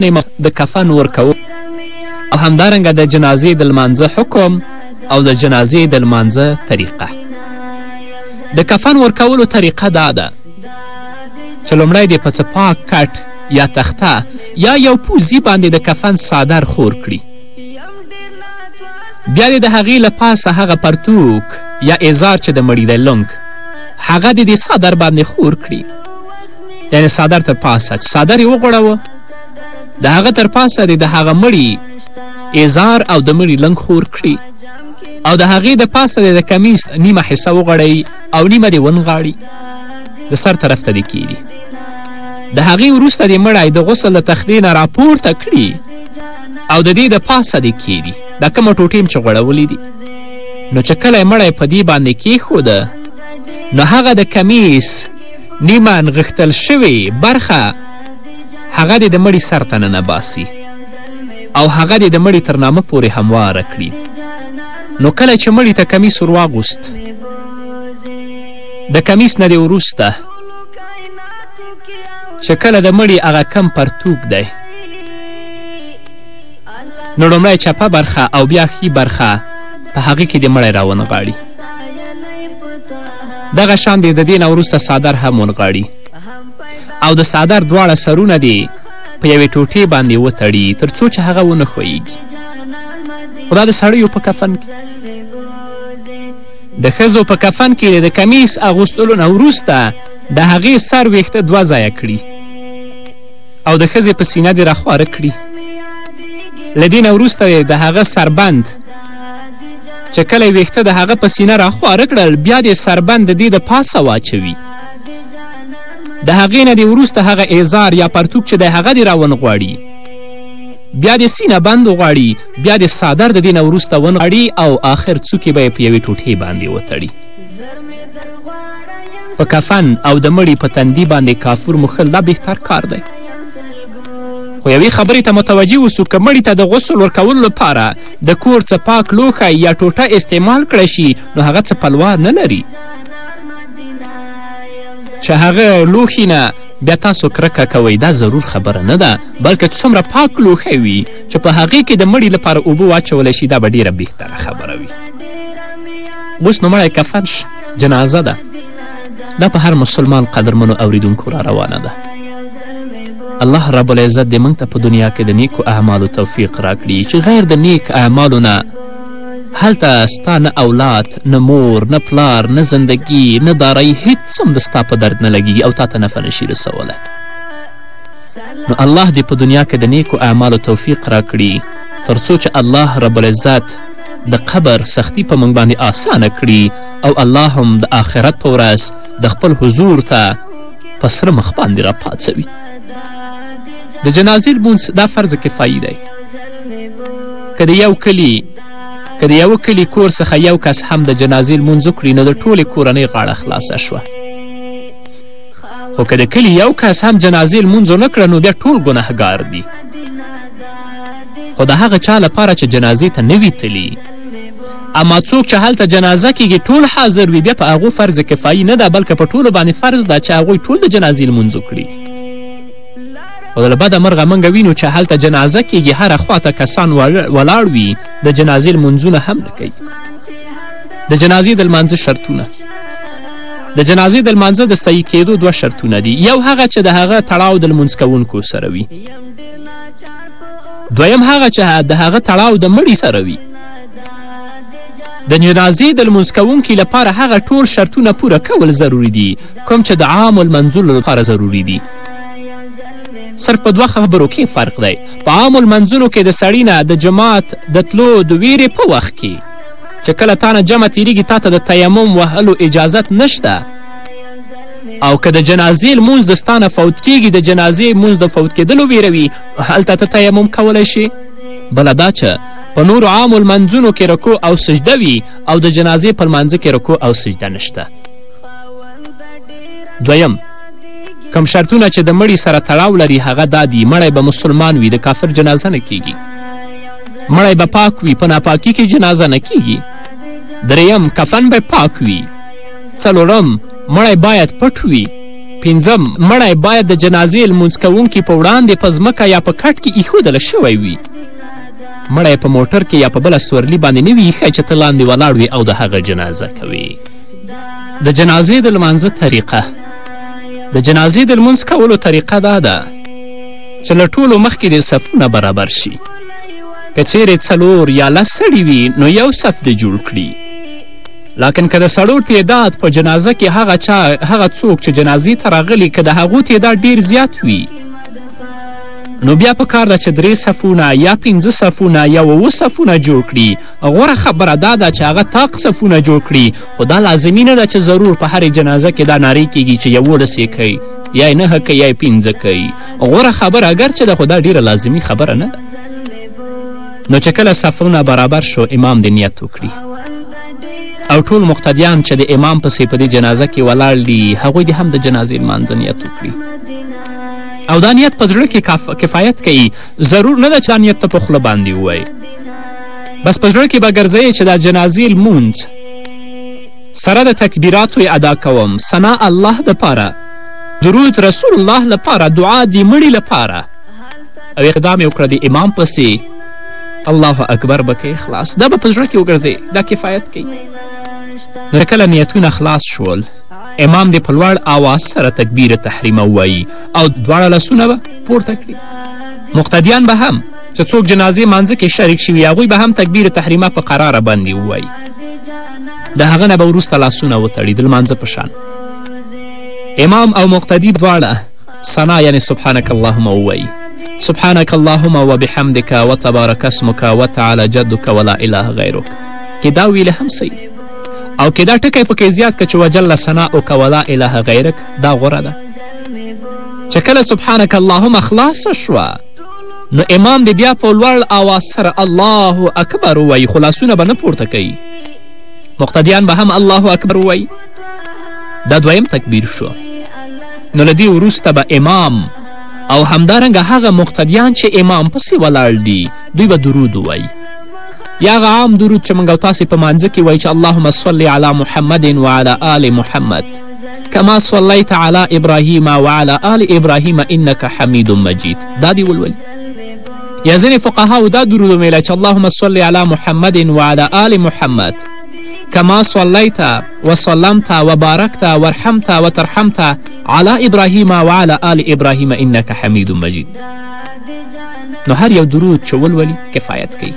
د کفن ورکولو او همدارنګه د جنازې د لمانځه حکم او د جنازې د لمانځه طریقه د کفن ورکولو طریقه دا ده چې لومړی دې په څه پاک کټ یا تخته یا یو پوزي باندې د کفن صادر خور کړي بیا دې د هغې له پاسه هغه پرتوک یا ازار چې د مړي دی لونګ هغه دې د صادر باندې خور کړي یعنې څادر تر پاسه چې څادر یې وغوړاوه د هغه تر پاسه دې د هغه مړي ایزار او د مړي لنګ خور کړي او د هغې د پاسه دې د کمیس نیمه حصه وغړوي او نیمه دې ونغاړي د سر طرف ته دې کیږي د هغې وروسته دې مړی د غسل د تخدې نه راپورته کړي او د دې د پاسه دې کیږي دا کومه ټوټې چې غوړولې دي نو چې کله یې مړی په دې باندې کیښوده نو هغه د کمیس نیمه نغښتل شوې برخه هغه دې د مړي سر ته ننه باسي او هغه دې د مړي تر نامه پورې همواره کړي نو کله چې مړي ته کمیس ور واغوست د کمیس نه دې وروسته چې کله د مړي هغه کم پرتوک دی نو لومړی چپه برخه او بیا ښي برخه په هغې کې دې مړی راونغاړي دغه شان دې د دې نه وروسته څادر هم ونغاړي او د څادر دواړه سرونه دې په یوې ټوټې باندې وتړي تر څو چې هغه ونه ښویږي خو دا د سړیو په کفن کې د ښځو په کفن کې د کمیس اغوستلو نه وروسته د هغې سر ویښته دوه ځایه کړي او د ښځې په سینه دې راخواره کړي له دې نه وروسته د هغه سربند چې کله یې ویښته د هغه په سینه راخواره کړل بیا دې سربند د دې د پاسه واچوي د هغې نه دې وروسته هغه ایزار یا پرتوک چې دی هغه دې راونغواړي بیا دې سینه بند وغواړي بیا دې څادر د دې نه وروسته ونغاړي او آخر څوکې به یې په یوې ټوټې باندې وتړي په کفن او د مړي په تندي باندې کافور موښل دا بهتر کار دی خو یوې خبرې ته متوجه اوسو که مړي ته د غسل ورکولو لپاره د کور څپاک لوښی یا ټوټه استعمال کړی شي نو هغه څپلوار نه لري چې هغه لوښي نه بیا تاسو کرکه کوئ دا ضرور خبره نه ده بلکې څومره پاک لوښی وي چې په هغې کې د مړي لپاره اوبه واچول شي دا به ډیره بهتره خبره وي اوس نو مړی کفن جنازه ده دا په هر مسلمان قدرمنو اوریدونکو را روانه ده الله رب العزت دې موږ ته په دنیا کې د نیکو اعمالو توفیق راکړي چې غیر د نیک اعمالو نه هلته ستا نه اولاد نه مور نه پلار نه زندگی نه دارای هیڅ هم د ستا په درد نه لګیږي او تا ته نفع نشي رسولی نو الله دې په دنیا کې د نیکو اعمالو توفیق راکړي تر څو چې الله رب العزت د قبر سختی په موږ باندې آسانه کړي او الله هم د آخرت په ورځ د خپل حضور ته په سره مخ باندې راپاڅوي د جنازې لمونځ دا فرض کفایي دی که د یو کلي که د یوه کلي کور څخه یو کس هم د جنازې لمونځ وکړي نو د ټولې کورنۍ غاړه خلاصه شوه خو که د کلي یو کس هم جنازې لمونځ ونه کړه نو بیا ټول ګناهګار دي خو د هغه چا لپاره چې جنازې ته نه وي تلي اما څوک چې هلته جنازه کیږي ټول حاضر وي بیا په هغو فرض کفایي نه ده بلکې په ټولو باندې فرض ده چې هغوی ټول د جنازې لمونځ وکړي او له بده مرغه موږ وینو چې هلته جنازه کیږي هره خواته کسان ولاړ وي د جنازې لمونځونه هم نه کوي د جنازې د لمانځه شرطونه د جنازې د لمانځه د صحیح کېدو دوه شرطونه دي یو هغه چې د هغه تړاو د لمونځ کوونکو سره وي دویم هغه چې د هغه تړاو د مړي سره وي د جنازې د لمونځ کوونکي لپاره هغه ټول شرطونه پوره کول ضروري دي کوم چې د عام المنزول لپاره ضروري دي صرف په دوه خبرو کې فرق دی په عام المنزولو کې د سړي نه د جماعت د تلو د ویرې په وخت کې چې کله تا نه جمع تیریږي تا ته د تیمم وهلو اجازت نشته او که د جنازې لمونځ د ستا نه فوت کیږي د جنازې لمونځ د فوت کېدلو ویره وي هلته ته تیمم کولی شې بله دا چې په نورو عامو لمنځونو کې رکوع او سجده وي او د جنازې په لمانځه کې رکوع او سجده نشته دویم کم شرطونه چې د مړي سره تړاو لري هغه دا دي مړی به مسلمان وي د کافر جنازه نه کیږي مړی به پاک وي په ناپاکي کې جنازه نه کیږي دریم کفن به پاک وي څلورم، مړی باید پټ وي. پنځم، مړی باید د جنازې لمونځ کوونکي په وړاندې په ځمکه یا په کټ کې ایښودل شوی وي. مړی په موټر کې یا په بله سورلي باندې نه وي ایښی چې ته لاندې ولاړ وي او د هغه جنازه کوي د جنازې د لمانځه طریقه د جنازې د لمونځ کولو طریقه دا ده چې له ټولو مخکې دې صفونه برابر شي که چیرې څلور یا لس سړي وي نو یو صف دې جوړ کړي لاکن که د سړو تعداد په جنازه کې هغه چا هغه څوک چې جنازې ته راغلي که د هغو تعداد ډیر زیات وي نو بیا په کار ده چې درې صفونه یا پنځه صفونه یا اووه صفونه جوړ کړي غوره خبره دا ده چې هغه تاق صفونه جوړ کړي خو دا لازمي نه ده چې ضرور په هرې جنازه کې دا نارې کیږي چې یولس یې کوي یا یې نهه کوي یا یې پنځه کوي غوره خبره اګر چې ده خو دا ډیره لازمي خبره نه ده نو چې کله صفونه برابر شو امام دې نیت وکړي او ټول مقتدیان چې د امام پسې په دې جنازه کې ولاړ دي هغوی دې هم د جنازې لمانځه نیت وکړي او دا نیت په زړه کې کفایت کوي ضرور نه ده چې دا نیت ته په خوله باندې ووایي بس په زړه کې به ګرځوې چې دا جنازې لمونځ سره د تکبیراتو ادا کوم ثنا الله دپاره درود رسول الله لپاره دعا د مړي لپاره او اقدام یې وکړه د امام پسې الله اکبر به کوي خلاص دا به په زړه کې وګرځې دا کفایت کوي نو کله نیتونه خلاص شول امام دې په لوړ آواز سره تکبیر تحریمه ووایي او دواړه لاسونه به پورته کړي مقتدیان به هم چې څوک جنازې مانځه کې شریک شوي هغوی به هم تکبیر تحریمه په قراره باندې ووایي د هغه نه به وروسته لاسونه وتړي د لمانځه په شان امام او مقتدی دواړه ثنا یعنې سبحانک اللهم ووایي سبحانک اللهم و بحمدک و تبارک اسمک و تعالی جدک ولا اله غیرک که دا ویلې هم صحیح او که دا ټکی پکې زیات که چې وجل ثناؤک ولا اله غیرک دا غوره ده چې کله سبحانک اللهم خلاصه شوه نو امام دې بیا په لوړ آواز سره الله اکبر ووایي خو لاسونه به نه پورته کوي مقتدیان به هم الله اکبر ووایي دا دویم تکبیر شو نو له دې وروسته به امام او همدارنګه هغه مقتدیان چې امام پسې ولاړ دي دوی به درود ووایي یا هغه عام درود چې موږ او تاسې په مانځه کې وایي چې اللهم صل علی محمد وعلى آل محمد کما صلیت علی ابراهیم وعلى آل ابراهیم انک حمید مجید دا دی ولولي یا ځینې فقهاو دا درود ومیله چې اللهم صل علی محمد وعلی آل محمد کما صلیت وسلمت وبارکت ورحمت وترحمت علی ابراهیم وعلی آل ابراهیم انک حمید مجید نو هر یو درود چې ولولي کفایت کوي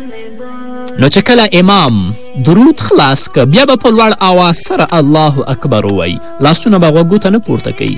نو چې کله امام درود خلاص که بیا به په لوړ آواز سره الله اکبر ووایي لاسونه به غوږو ته نه پورته کوي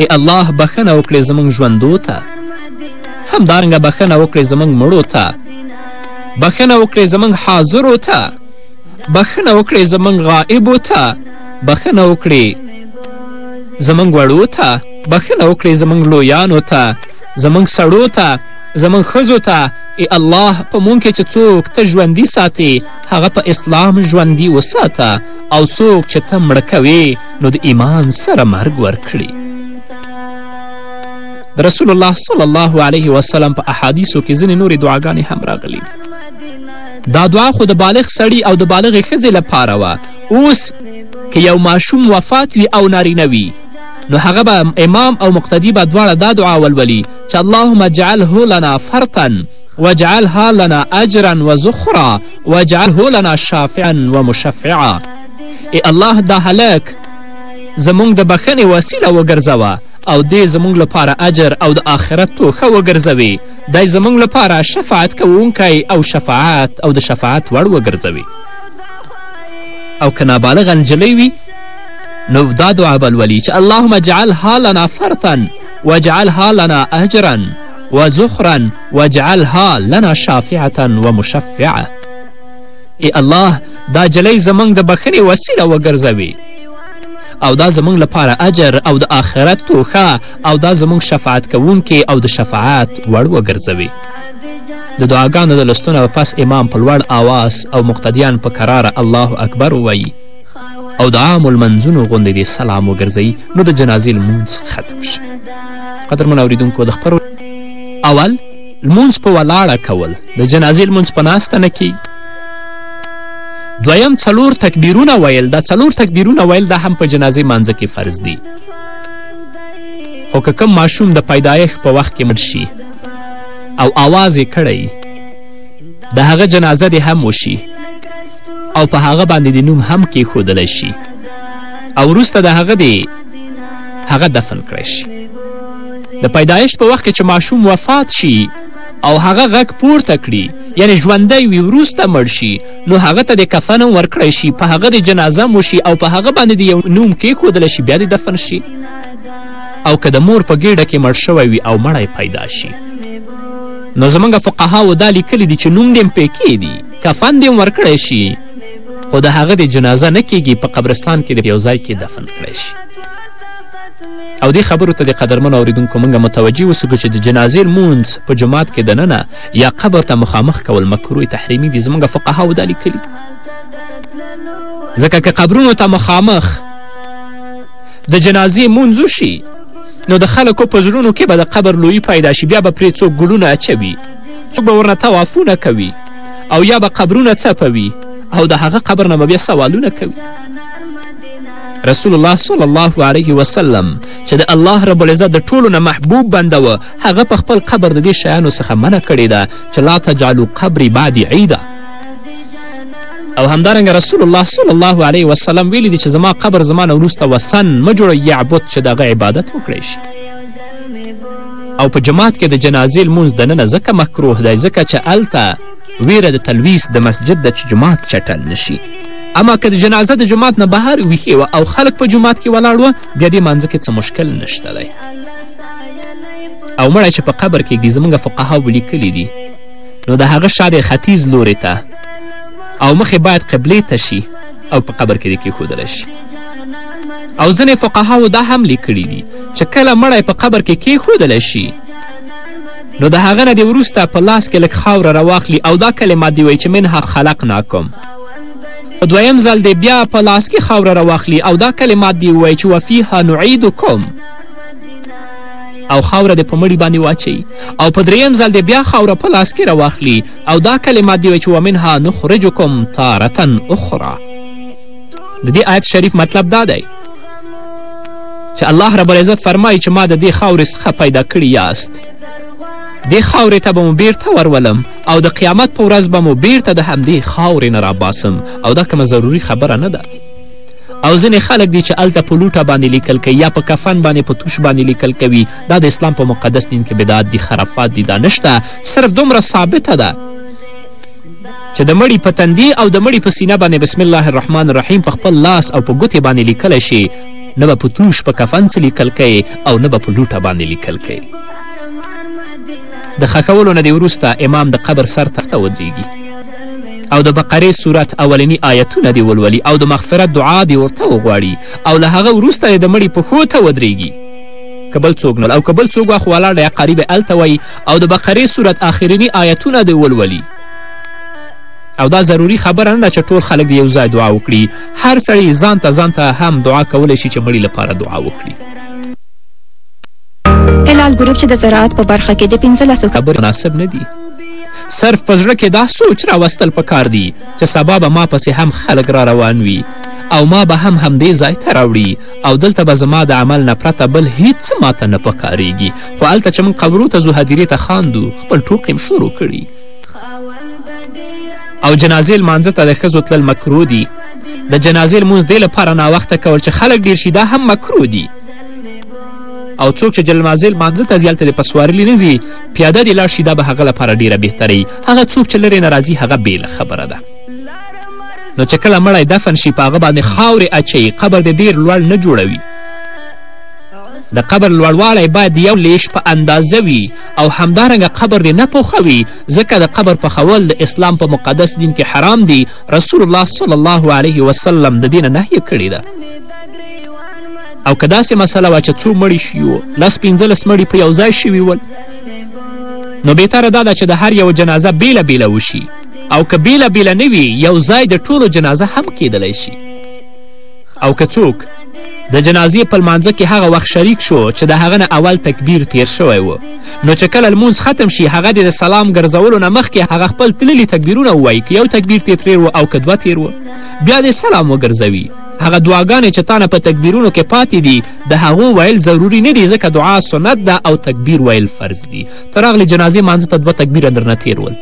ای الله بخښنه وکړې زموږ ژوندو ته همدارنګه بخښنه وکړې زموږ مړو ته بخښنه وکړې زموږ حاضرو ته بخښنه وکړې زموږ غائبو ته بخښنه وکړې زموږ وړو ته بخښنه وکړې زموږ لویانو ته زموږ سړو ته زموږ ښځو ته ای الله په مونږ کې چې څوک ته ژوندي ساتې هغه په اسلام ژوندي وساته او څوک چې ته مړه کوې نو د ایمان سره مرګ ورکړي د رسول الله صلی الله علیه وسلم په احادیثو کې ځینې نورې دعاګانې هم راغلي دي دا دعا خو د بالغ سړي او د بالغې ښځې لپاره وه اوس که یو ماشوم وفات وي او نارینه وي نو هغه به امام او مقتدی به دواړه دا دعا ولولي چې اللهم اجعله لنا فرطا واجعلها لنا اجرا وزخرا واجعله لنا شافعا ومشفعا ای الله دا هلک زموږ د بخښنې وسیله وګرځوه او دې زموږ لپاره اجر او د آخرت توښه وګرځوي دی زموږ لپاره شفاعت کوونکی او شفاعت او د شفاعت وړ وګرځوي او که نابالغه نجلۍ وي نو دا دعا به لولي چې اللهم اجعلها لنا فرطا واجعلها لنا اجرا وزخرا واجعلها لنا شافعة ومشفعة ای الله دا جلۍ زموږ د بخښنې وسیله وګرځوي او دا زموږ لپاره اجر او د آخرت توښه او دا زموږ شفاعت کوونکې او د شفاعت وړ وګرځوي د دعاګانو د لستونه پس امام په لوړ آواز او مقتدیان په کراره الله اکبر ووایي او د عامو لمنځونو غوندې دې سلام وګرځوي نو د جنازې لمونځ ختم شي قدرمن اوریدونکو د خپرو اول لمونځ په ولاړه کول د جنازې لمونځ په ناسته نه کیږي دویم څلور تکبیرونه ویل دا څلور تکبیرونه ویل دا هم په جنازې مانځه کې فرض دي خو که کوم ماشوم د پیدایښت په وخت کې مړ شي او آواز یې کړی د هغه جنازه دې هم وشي او په هغه باندې د نوم هم کیښودلی شي او وروسته د هغه دې هغه دفن کړی شي د پیدایښت په وخت کې چې ماشوم وفات شي او هغه غږ پورته کړي یعنې ژوندی وي وروسته مړ شي نو هغه ته د کفن هم ورکړی شي په هغه د جنازه هم وشي او په هغه باندې د یو نوم کیښودلی شي بیا د دفن شي او که د مور په ګیډه کې مړ شوی وي او مړی پیدا شي نو زموږ فقهاو دا لیکلي دي چې نوم دې هم پې کښېږدي کفن دې هم ورکړی شي خو د هغه د جنازه نه کیږي په قبرستان کې د یو ځای کې دفن کړی شي او دې خبرو ته د قدرمنو اوریدونکو موږ متوجه اوسو چې د جنازې لمونځ په جماعت کې دننه یا قبر ته مخامخ کول مکروه تحریمي دي زموږ فقهاو دا لیکلي ځکه که قبرونو ته مخامخ د جنازې مونځ وشي نو د خلکو په زړونو کې به د قبر لویي پیدا شي بیا به پرې څوک ګلونه اچوي څوک به ورنه توافونه کوي او یا به قبرونه څپوي او د هغه قبر نه به بیا سوالونه کوي رسول الله صلی الله علیه وسلم چې د الله رب العزت د ټولو نه محبوب بنده و هغه په خپل قبر د دې شیانو څخه منع کړې ده چې لا تجعلو قبري بعد عیده او همدارنګه رسول الله صلی الله علیه وسلم ویلی دی چې زما قبر زما نه وروسته وسن مه جوړوي یا عبد چې د هغه عبادت وکړی شي او په جماعت کې د جنازې لمونځ دننه ځکه مکروه دی ځکه چې هلته ویره د تلویس د مسجد ده چې جماعت چټل نشي اما که د جنازه د جماعت نه بهر ویښې وه او خلک په جماعت کې ولاړ وه بیا دې مانځه کې څه مشکل نشته دی او مړی چې په قبر کېږي زموږ فقهاو لیکلي دي نو د هغه شارې ختیځ لورې ته او مخې باید قبلې ته شي او په قبر کې دې کېښودلی شي او ځینې فقهاو دا هم لیکلي دي چې کله مړی په قبر کې کیښودل شي نو د هغه نه دې وروسته په لاس کې لږ خاوره راواخلي او دا کلمات دی وایي چې منها خلقناکم په دویم ځل دې بیا په لاس کې خاوره راواخلي او دا کلمات دی وایي چې وفیها نعیدکم او خاوره دې په مړي باندې واچوي او په دریم ځل دې بیا خاوره په لاس کې راواخلي او دا کلمات دی وایي چې ومنها نخرجکم تارتا اخرى د دې آیت شریف مطلب دا دی چې الله رب العزت فرمایي چې ما د دې خاورې څخه پیدا کړي یاست دې خاورې ته به مو بیرته ورولم او د قیامت په ورځ به مو بیرته د همدې خاورې نه راباسم او دا کومه ضروري خبره نه ده او ځینې خلک دي چې هلته په لوټه باندې لیکل کوي یا په کفن باندې په توش باندې لیکل کوي دا د اسلام په مقدس دین کې بدعت دي خرافات دي دا نشته صرف دومره ثابته ده چې د مړي په تندي او د مړي په سینه باندې بسم الله الرحمن الرحیم په خپل لاس او په ګوتې باندې لیکلی شي نه به په توش په کفن څه لیکل کوي او نه به په لوټه باندې لیکل کوي د خښولو نه دې وروسته امام د قبر سر ته ودرېږي او د بقرې صورت اولنی آیتونه دې ولولي او د مغفرت دعا دې ورته وغواړي او له هغه وروسته د مړي پښو ته ودرېږي که بل څوک نه او که بل څوک واخو ولاړ یا قاری به هلته وایي او د بقرې صورت آخریني آیتونه دی ولولي او دا ضروري خبره نه ده چې ټول خلک د یو ځای دعا وکړي هر سړی ځان ته ځان ته هم دعا کولی شي چې مړي لپاره دعا وکړي هلال ګروپ چې د زراعت په برخه کې د پنځلسو خبرې مناسب نه دي صرف په زړه کې دا سوچ راوستل پکار دي چې سبا به ما پسې هم خلک را روان وي او ما به هم همدې ځای ته راوړي او دلته به زما د عمل نه پرته بل هیڅ څه ماته نه پکاریږي خو هلته چې موږ قبرو ته ځو هدیرې ته خاندو خپل ټوقې شروع کړي او جنازې لمانځه ته د ښځو تلل مکرو دي د جنازې لمونځ دې لپاره ناوخته کول چې خلک ډیر شي دا هم مکرو دي او څوک چې جلمازې لمانځه ته ځي هلته دې په سوارلي نه ځي پیاده دې لاړ شي دا به هغه لپاره ډیره بهتره هغه څوک چې لرې نه راځي هغه بېله خبره ده نو چې کله مړی دفن شي په هغه باندې خاورې اچوي قبر دې ډیر لوړ نه جوړوي د قبر لوړوالی باید یو لیش په اندازه وي او همدارنګه قبر دې نه پوخوي ځکه د قبر پخول د اسلام په مقدس دین کې حرام دی رسول الله صلی الله علیه وسلم د دینه نهیه کړې ده او که داسې مسله وه چې څو مړي شي لس پنځلس مړي په یو ځای شوي ول نو بهتره دا ده چې د هر یو جنازه بیله بیله وشي او که بیله بیله نه وي یو ځای د ټولو جنازه هم کیدلی شي او که څوک د جنازې په لمانځه کې هغه وخت شریک شو چې د هغه نه اول تکبیر تیر شوی و نو چې کله لمونځ ختم شي هغه د سلام ګرځولو نه مخکې هغه خپل تللي تکبیرونه ووایي که یو تکبیر تې تریر و او که دوه تیر و بیا دې سلام وګرځوي هغه دعاګانې چې تانه په تکبیرونو کې پاتې دي د هغو ویل ضروري نه دي ځکه دعا سنت ده او تکبیر ویل فرض دي ته راغلې جنازې مانځه ته دوه تکبیره درنه تیر ول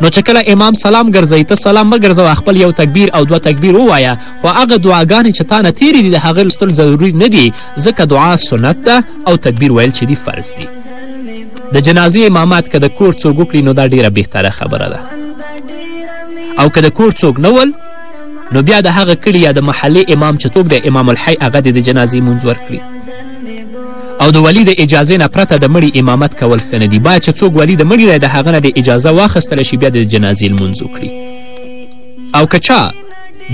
نو چې کله امام سلام ګرځوي ته سلام مه ګرځوه خپل یو تکبیر او دوه تکبیر ووایه خو هغه دعاګانې چې تا نه تیرې دي د هغې لوستل ضروري نه دي ځکه دعا سنت ده او تکبیر ویل چې دي فرض دي د جنازې امامات که د کور څوک وکړي نو دا ډیره بهتره خبره ده او که د کور څوک نه ول نو بیا د هغه کلي یا د محلې امام چې څوک دی امام الحی هغه دې د جنازې مونځ ورکړي او د ولي د اجازې نه پرته د مړي امامت کول ښه نه دي باید چې څوک ولي د مړي دی د هغه نه د اجازه واخیستله شي بیا د جنازې لمونځ وکړي او که چا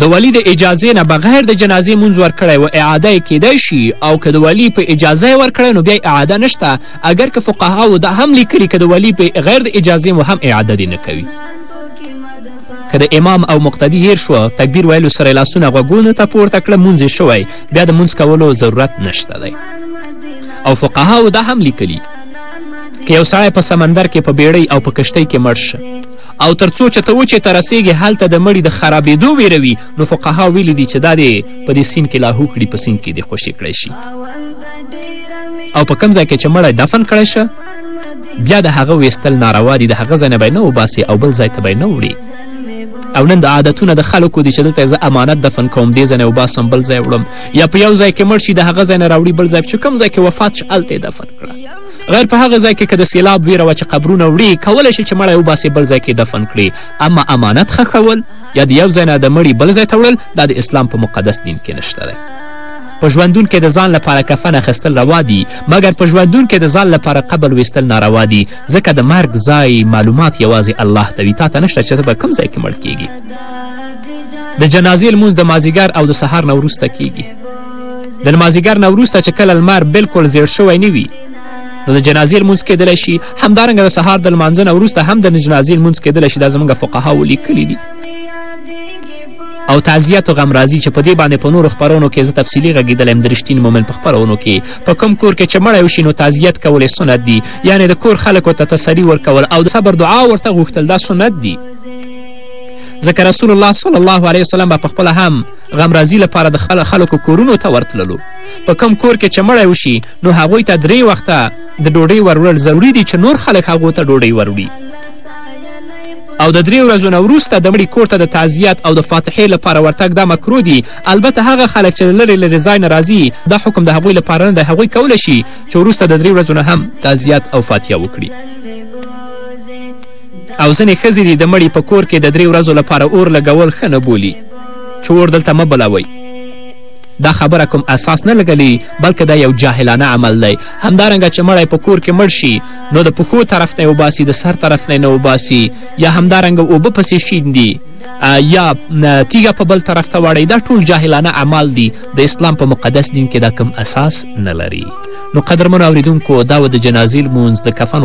د ولي د اجازې نه بغیر د جنازې مونځ ورکړی و اعاده یې کیدای شي او که د ولي په اجازه یې ورکړی نو بیا اعاده نشته اگر که فقهاو دا هم لیکلي که د ولي په غیر د اجازې مو هم اعاده دې نه کوي که د امام او مقتدي هیر شو تکبیر ویلو سره لاسونه غوږونو ته پورته کړه مونځ شوی بیا د مونځ کولو ضرورت نشته دی او فقهاو دا هم لیکلي که یو سړی په سمندر کې په بیړۍ او په کشتۍ کې مړ شه او تر څو چې ته وچې ته رسېږې هلته د مړي د خرابېدو ویره وي نو فقها ویلي دي چې دا دې په دې سیند کې لاهو کړي په سیند کې دې خوشې کړی شي او په کم ځای کې چې مړی دفن کړی شه بیا د هغه ویستل ناروا دي د هغه ځای نه به یې نه وباسې او بل ځای ته به یې نه وړي او نن د عادتونه د خلکو دي چې دلته زه امانت دفن کوم دې ځای نه وباسم بل ځای وړم یا په یو ځای کې مړ شي د هغه ځای نه راوړي بل ځای چې کوم ځای کې وفات شي هلته یې دفن کړه غیر په هغه ځای کې که د سیلاب ویره وه چې قبرونه وړي کولی شي چې مړی وباسې بل ځای کې دفن کړي اما امانت خښول یا د یو ځای نه د مړي بل ځای ته وړل دا د اسلام په مقدس دین کې نشته دی په ژوندون کې د ځان لپاره کفن اخیستل روا دي مګر په ژوندون کې د ځان لپاره قبر ویستل ناروا دي ځکه د مرګ ځای معلومات یوازې الله ته وي تا ته نشته چې ته به کوم ځای کې مړ کیږي د جنازې لمونځ د مازیګر او د سهار نه وروسته کیږي د لمازیګر نه وروسته چې کله لمر بلکل زیړ شوی نه وي نو د جنازې لمونځ کیدلی شي همدارنګه د سهار د لمانځه نه وروسته هم د جنازې لمونځ کیدلی شي دا زموږ فقهاو لیکلي دي او تعزیت و غم راځي چې په دې باندې په نورو خپرونو کې زه تفصیلي غږېدلی یم د رښتیني مومن په خپرونو کې په کوم کور کې چې مړی وشي نو تعزیت کول سنت دي یعنې د کور خلکو ته تسلي ورکول او د صبر دعا ورته غوښتل دا سنت دي ځکه رسول الله صلی الله علیه وسلم به پخپله هم غمرازي لپاره د خلکو کورونو ته ورتللو په کم کور کې چې مړی وشي نو هغوی ته درې وخته د ډوډۍ وروړل ضروري دي چې نور خلک هغو ته ډوډۍ وروړي او د درې ورځو نه وروسته د مړي کور ته د تعزیت او د فاتحې لپاره ورتګ دا مکرو دي البته هغه خلک چې له لرې لرې ځای نه راځي دا حکم د هغوی لپاره نه دی هغوی کولی شي چې وروسته د درې ورځو نه هم تعزیت او فاتحه وکړي او ځینې ښځې دي د مړي په کور کې د درې ورځو لپاره اور لګول ښه نه بولي چې اور دلته مه بلاوئ دا خبره کوم اساس نه لګلی بلکې دا یو جاهلانه عمل دی همدارنګه چې مړی په کور کې مړ شي نو د پښو طرف نه وباسي د سر طرف نه وباسي یا همدارنګه اوبه پسې شیندي یا تیږه په بل طرف ته واړوي دا ټول جاهلانه اعمال دي د اسلام په مقدس دین کې دا کم اساس نه لري نو قدرمنو اوریدونکو دا و د جنازې لمونځ د کفن